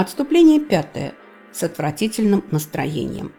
Отступление пятое. С отвратительным настроением.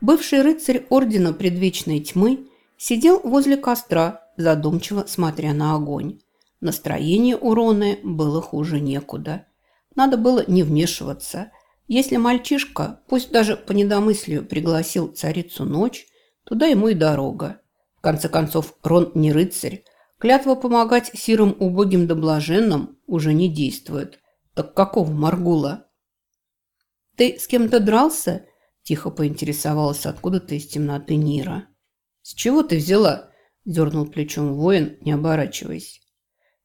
Бывший рыцарь Ордена Предвечной Тьмы сидел возле костра, задумчиво смотря на огонь. Настроение у Роны было хуже некуда. Надо было не вмешиваться. Если мальчишка, пусть даже по недомыслию, пригласил царицу ночь, туда ему и дорога. В конце концов, Рон не рыцарь. Клятва помогать сирым убогим да блаженным уже не действует. Так какого Маргула? «Ты с кем-то дрался?» – тихо поинтересовалась откуда-то из темноты Нира. «С чего ты взяла?» – дернул плечом воин, не оборачиваясь.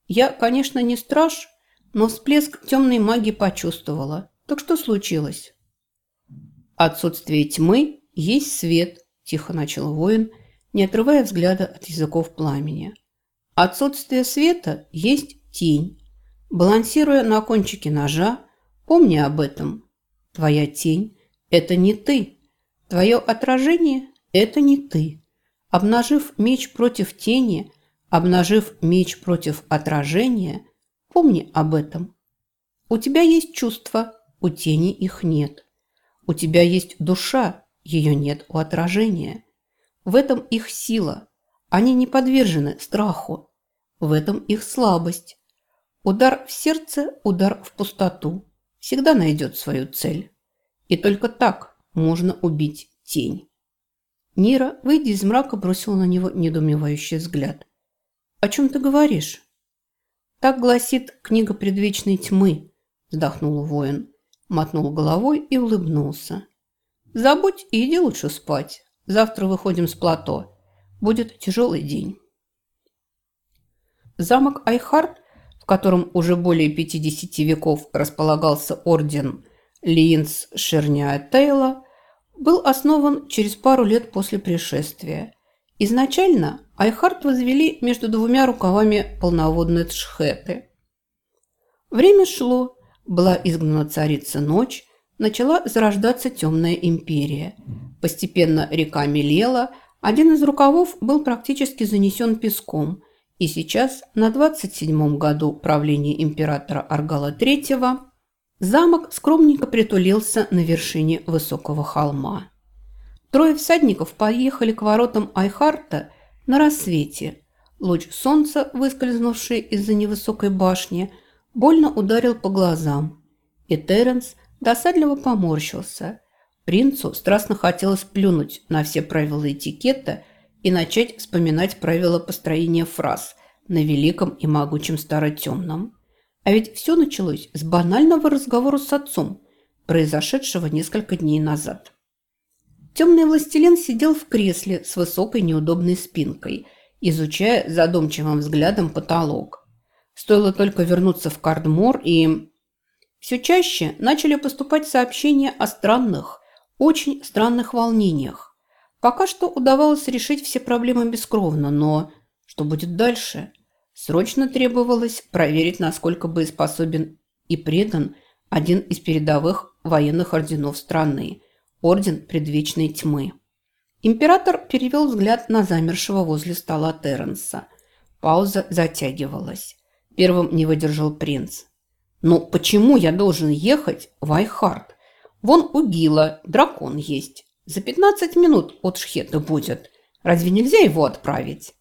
«Я, конечно, не страж, но всплеск темной магии почувствовала. Так что случилось?» «Отсутствие тьмы есть свет», – тихо начал воин, не отрывая взгляда от языков пламени. «Отсутствие света есть тень. Балансируя на кончике ножа, помни об этом. Твоя тень – это не ты. Твое отражение – это не ты. Обнажив меч против тени, обнажив меч против отражения, помни об этом. У тебя есть чувства, у тени их нет. У тебя есть душа, ее нет у отражения. В этом их сила. Они не подвержены страху. В этом их слабость. Удар в сердце, удар в пустоту. Всегда найдет свою цель. И только так можно убить тень. Нира, выйдя из мрака, бросила на него недоумевающий взгляд. «О чем ты говоришь?» «Так гласит книга предвечной тьмы», – вздохнул воин, мотнул головой и улыбнулся. «Забудь и иди лучше спать. Завтра выходим с плато. Будет тяжелый день». Замок Айхард в котором уже более 50 веков располагался орден Линц Шерня Тейла, был основан через пару лет после пришествия. Изначально Айхард возвели между двумя рукавами полноводной Тшхеты. Время шло, была изгнана царица ночь, начала зарождаться темная империя. Постепенно река мелела, один из рукавов был практически занесен песком – и сейчас, на 27-м году правления императора Аргала III, замок скромненько притулился на вершине высокого холма. Трое всадников поехали к воротам Айхарта на рассвете. Луч солнца, выскользнувший из-за невысокой башни, больно ударил по глазам. И Теренс досадливо поморщился. Принцу страстно хотелось плюнуть на все правила этикета – и начать вспоминать правила построения фраз на великом и могучем старотемном. А ведь все началось с банального разговора с отцом, произошедшего несколько дней назад. Темный властелин сидел в кресле с высокой неудобной спинкой, изучая задумчивым взглядом потолок. Стоило только вернуться в Кардмор, и... Все чаще начали поступать сообщения о странных, очень странных волнениях, Пока что удавалось решить все проблемы бескровно, но что будет дальше? Срочно требовалось проверить, насколько боеспособен и предан один из передовых военных орденов страны – Орден Предвечной Тьмы. Император перевел взгляд на замершего возле стола Терренса. Пауза затягивалась. Первым не выдержал принц. «Ну почему я должен ехать в Айхард? Вон у Гила дракон есть. За 15 минут от Шхета будет. Разве нельзя его отправить?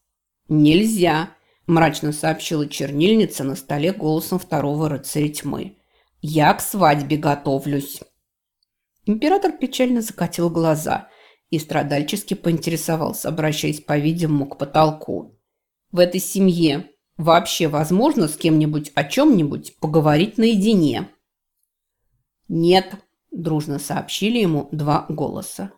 Нельзя, мрачно сообщила чернильница на столе голосом второго рыцаря тьмы. Я к свадьбе готовлюсь. Император печально закатил глаза и страдальчески поинтересовался, обращаясь, по-видимому, к потолку. В этой семье вообще возможно с кем-нибудь о чем-нибудь поговорить наедине? Нет, дружно сообщили ему два голоса.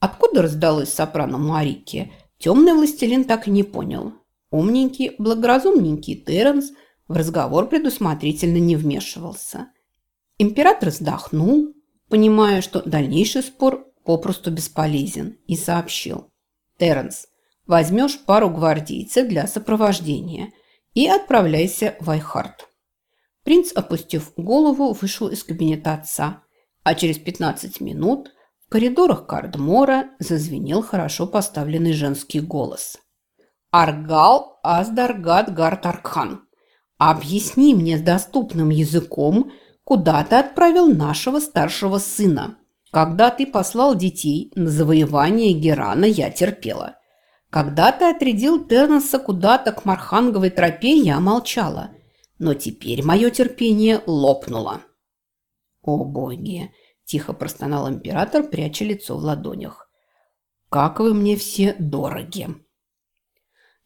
Откуда раздалось сопрано Марики, темный властелин так и не понял. Умненький, благоразумненький Терренс в разговор предусмотрительно не вмешивался. Император вздохнул, понимая, что дальнейший спор попросту бесполезен, и сообщил. «Терренс, возьмешь пару гвардейцев для сопровождения и отправляйся в Айхард». Принц, опустив голову, вышел из кабинета отца, а через 15 минут в коридорах Кардмора зазвенел хорошо поставленный женский голос. «Аргал Аздаргат Гартархан, Объясни мне с доступным языком, куда ты отправил нашего старшего сына. Когда ты послал детей на завоевание Герана, я терпела. Когда ты отрядил Тернеса куда-то к Марханговой тропе, я молчала. Но теперь мое терпение лопнуло. «О, боги!» – тихо простонал император, пряча лицо в ладонях. «Как вы мне все дороги!»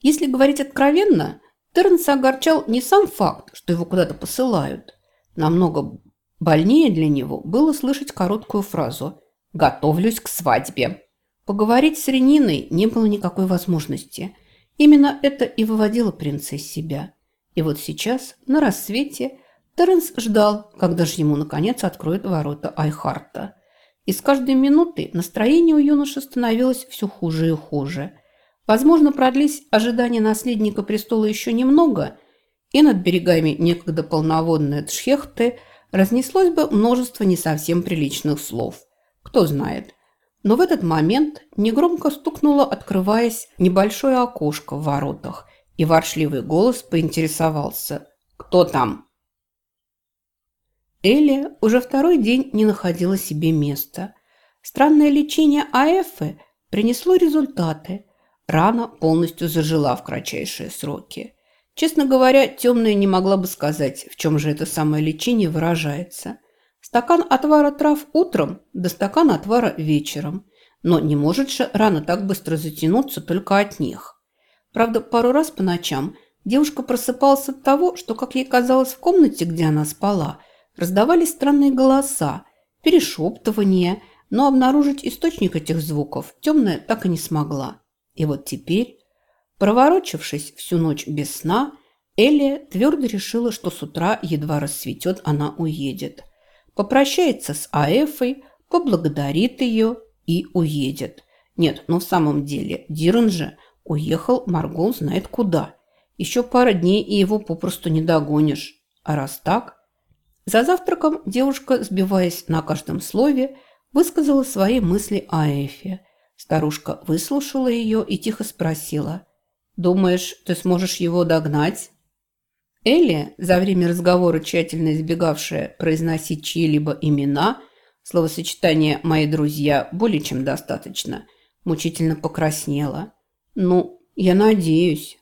Если говорить откровенно, Тернса огорчал не сам факт, что его куда-то посылают. Намного больнее для него было слышать короткую фразу «Готовлюсь к свадьбе». Поговорить с Рениной не было никакой возможности. Именно это и выводило принца из себя. И вот сейчас, на рассвете, Теренс ждал, когда же ему, наконец, откроют ворота Айхарта. И с каждой минутой настроение у юноши становилось все хуже и хуже – Возможно, продлись ожидания наследника престола еще немного, и над берегами некогда полноводной Тшхехты разнеслось бы множество не совсем приличных слов. Кто знает. Но в этот момент негромко стукнуло, открываясь небольшое окошко в воротах, и воршливый голос поинтересовался «Кто там?». Элли уже второй день не находила себе места. Странное лечение Аэфы принесло результаты – Рана полностью зажила в кратчайшие сроки. Честно говоря, темная не могла бы сказать, в чем же это самое лечение выражается. Стакан отвара трав утром, да стакан отвара вечером. Но не может же рана так быстро затянуться только от них. Правда, пару раз по ночам девушка просыпалась от того, что, как ей казалось, в комнате, где она спала, раздавались странные голоса, перешептывания, но обнаружить источник этих звуков темная так и не смогла. И вот теперь, проворочившись всю ночь без сна, Элия твердо решила, что с утра, едва рассветет, она уедет. Попрощается с Аэфой, поблагодарит ее и уедет. Нет, но в самом деле Диран же уехал Маргол знает куда. Еще пара дней, и его попросту не догонишь. А раз так... За завтраком девушка, сбиваясь на каждом слове, высказала свои мысли о Эфе. Старушка выслушала ее и тихо спросила. «Думаешь, ты сможешь его догнать?» Элли, за время разговора тщательно избегавшая произносить чьи-либо имена, словосочетание «мои друзья» более чем достаточно, мучительно покраснела. «Ну, я надеюсь».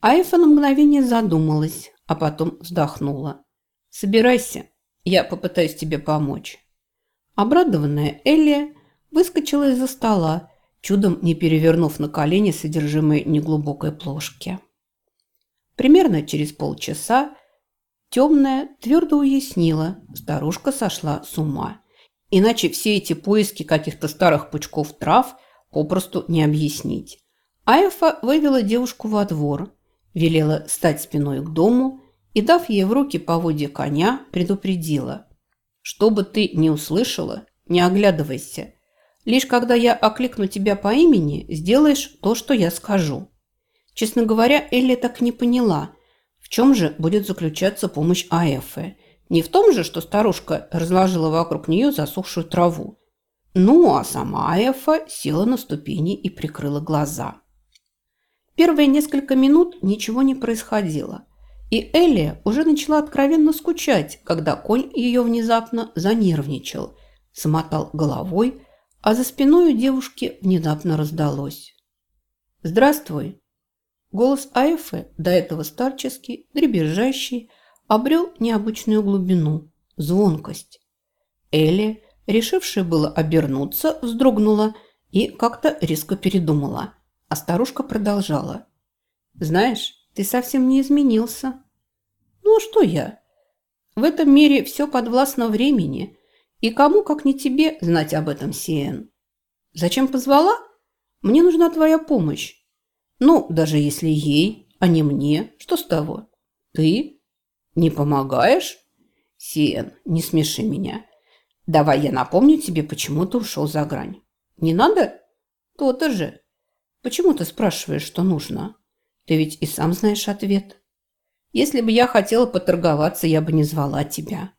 Айфа на мгновение задумалась, а потом вздохнула. «Собирайся, я попытаюсь тебе помочь». Обрадованная Элли выскочила из-за стола, чудом не перевернув на колени содержимое неглубокой плошки. Примерно через полчаса темная твердо уяснила, старушка сошла с ума. Иначе все эти поиски каких-то старых пучков трав попросту не объяснить. Айфа вывела девушку во двор, велела стать спиной к дому и, дав ей в руки поводья коня, предупредила. «Что бы ты ни услышала, не оглядывайся. Лишь когда я окликну тебя по имени, сделаешь то, что я скажу». Честно говоря, Элли так не поняла, в чем же будет заключаться помощь Аэфе. Не в том же, что старушка разложила вокруг нее засохшую траву. Ну, а сама Аэфа села на ступени и прикрыла глаза. Первые несколько минут ничего не происходило. И Элли уже начала откровенно скучать, когда конь ее внезапно занервничал, замотал головой, а за спиной у девушки внезапно раздалось. «Здравствуй!» Голос Айфы, до этого старческий, дребезжащий, обрел необычную глубину, звонкость. Элли, решившая было обернуться, вздрогнула и как-то резко передумала, а старушка продолжала. «Знаешь, ты совсем не изменился». «Ну а что я?» «В этом мире все подвластно времени, и кому, как не тебе, знать об этом, Сиэн? Зачем позвала? Мне нужна твоя помощь. Ну, даже если ей, а не мне, что с того? Ты не помогаешь? Сиэн, не смеши меня. Давай я напомню тебе, почему ты ушел за грань. Не надо? То-то же. Почему ты спрашиваешь, что нужно? Ты ведь и сам знаешь ответ. Если бы я хотела поторговаться, я бы не звала тебя.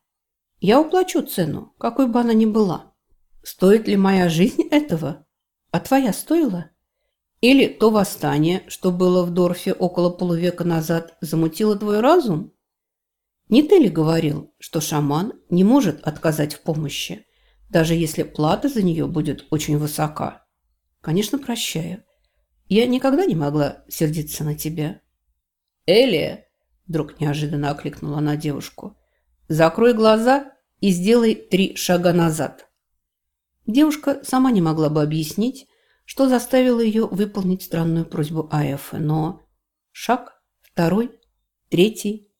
Я уплачу цену, какой бы она ни была. Стоит ли моя жизнь этого? А твоя стоила? Или то восстание, что было в Дорфе около полувека назад, замутило твой разум? Не ты ли говорил, что шаман не может отказать в помощи, даже если плата за нее будет очень высока? Конечно, прощаю. Я никогда не могла сердиться на тебя. Элия, вдруг неожиданно окликнула она девушку, закрой глаза и сделай три шага назад. Девушка сама не могла бы объяснить, что заставило ее выполнить странную просьбу Аэфы, но шаг, второй, третий.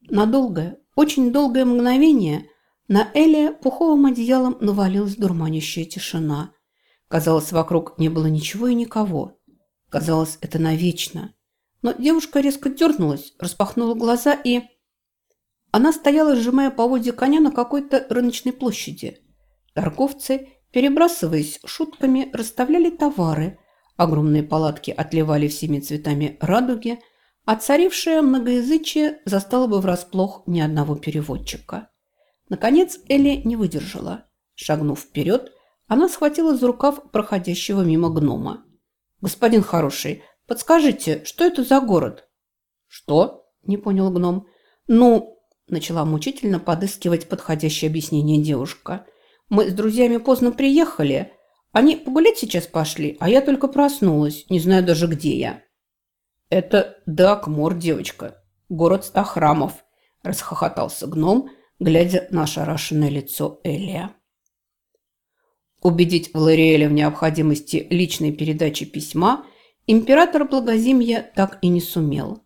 На долгое, очень долгое мгновение на Элия пуховым одеялом навалилась дурманящая тишина. Казалось, вокруг не было ничего и никого. Казалось, это навечно. Но девушка резко дернулась, распахнула глаза и... Она стояла, сжимая поводья коня на какой-то рыночной площади. Торговцы Перебрасываясь шутками, расставляли товары. Огромные палатки отливали всеми цветами радуги, а царившее многоязычие застало бы врасплох ни одного переводчика. Наконец Элли не выдержала. Шагнув вперед, она схватила за рукав проходящего мимо гнома. «Господин хороший, подскажите, что это за город?» «Что?» – не понял гном. «Ну...» – начала мучительно подыскивать подходящее объяснение девушка – мы с друзьями поздно приехали. Они погулять сейчас пошли, а я только проснулась, не знаю даже где я». «Это Дакмор, девочка, город ста храмов», – расхохотался гном, глядя на ошарашенное лицо Элия. Убедить Валериэля в необходимости личной передачи письма император Благозимья так и не сумел.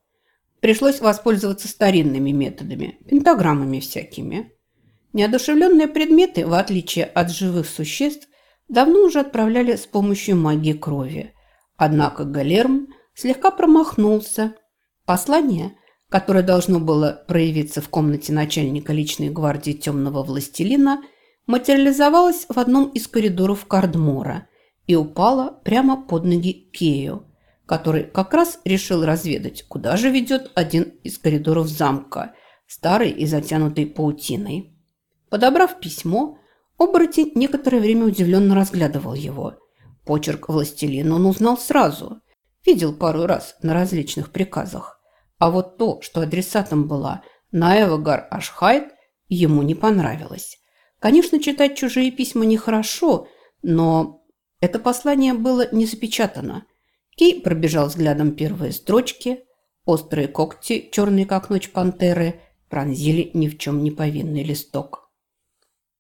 Пришлось воспользоваться старинными методами, пентаграммами всякими. Неодушевленные предметы, в отличие от живых существ, давно уже отправляли с помощью магии крови. Однако Галерм слегка промахнулся. Послание, которое должно было проявиться в комнате начальника личной гвардии темного властелина, материализовалось в одном из коридоров Кардмора и упало прямо под ноги Кею, который как раз решил разведать, куда же ведет один из коридоров замка, старый и затянутый паутиной. Подобрав письмо, оборотень некоторое время удивленно разглядывал его. Почерк властелина он узнал сразу. Видел пару раз на различных приказах. А вот то, что адресатом была Наевагар Ашхайт, ему не понравилось. Конечно, читать чужие письма нехорошо, но это послание было не запечатано. Кей пробежал взглядом первые строчки. Острые когти, черные как ночь пантеры, пронзили ни в чем не повинный листок.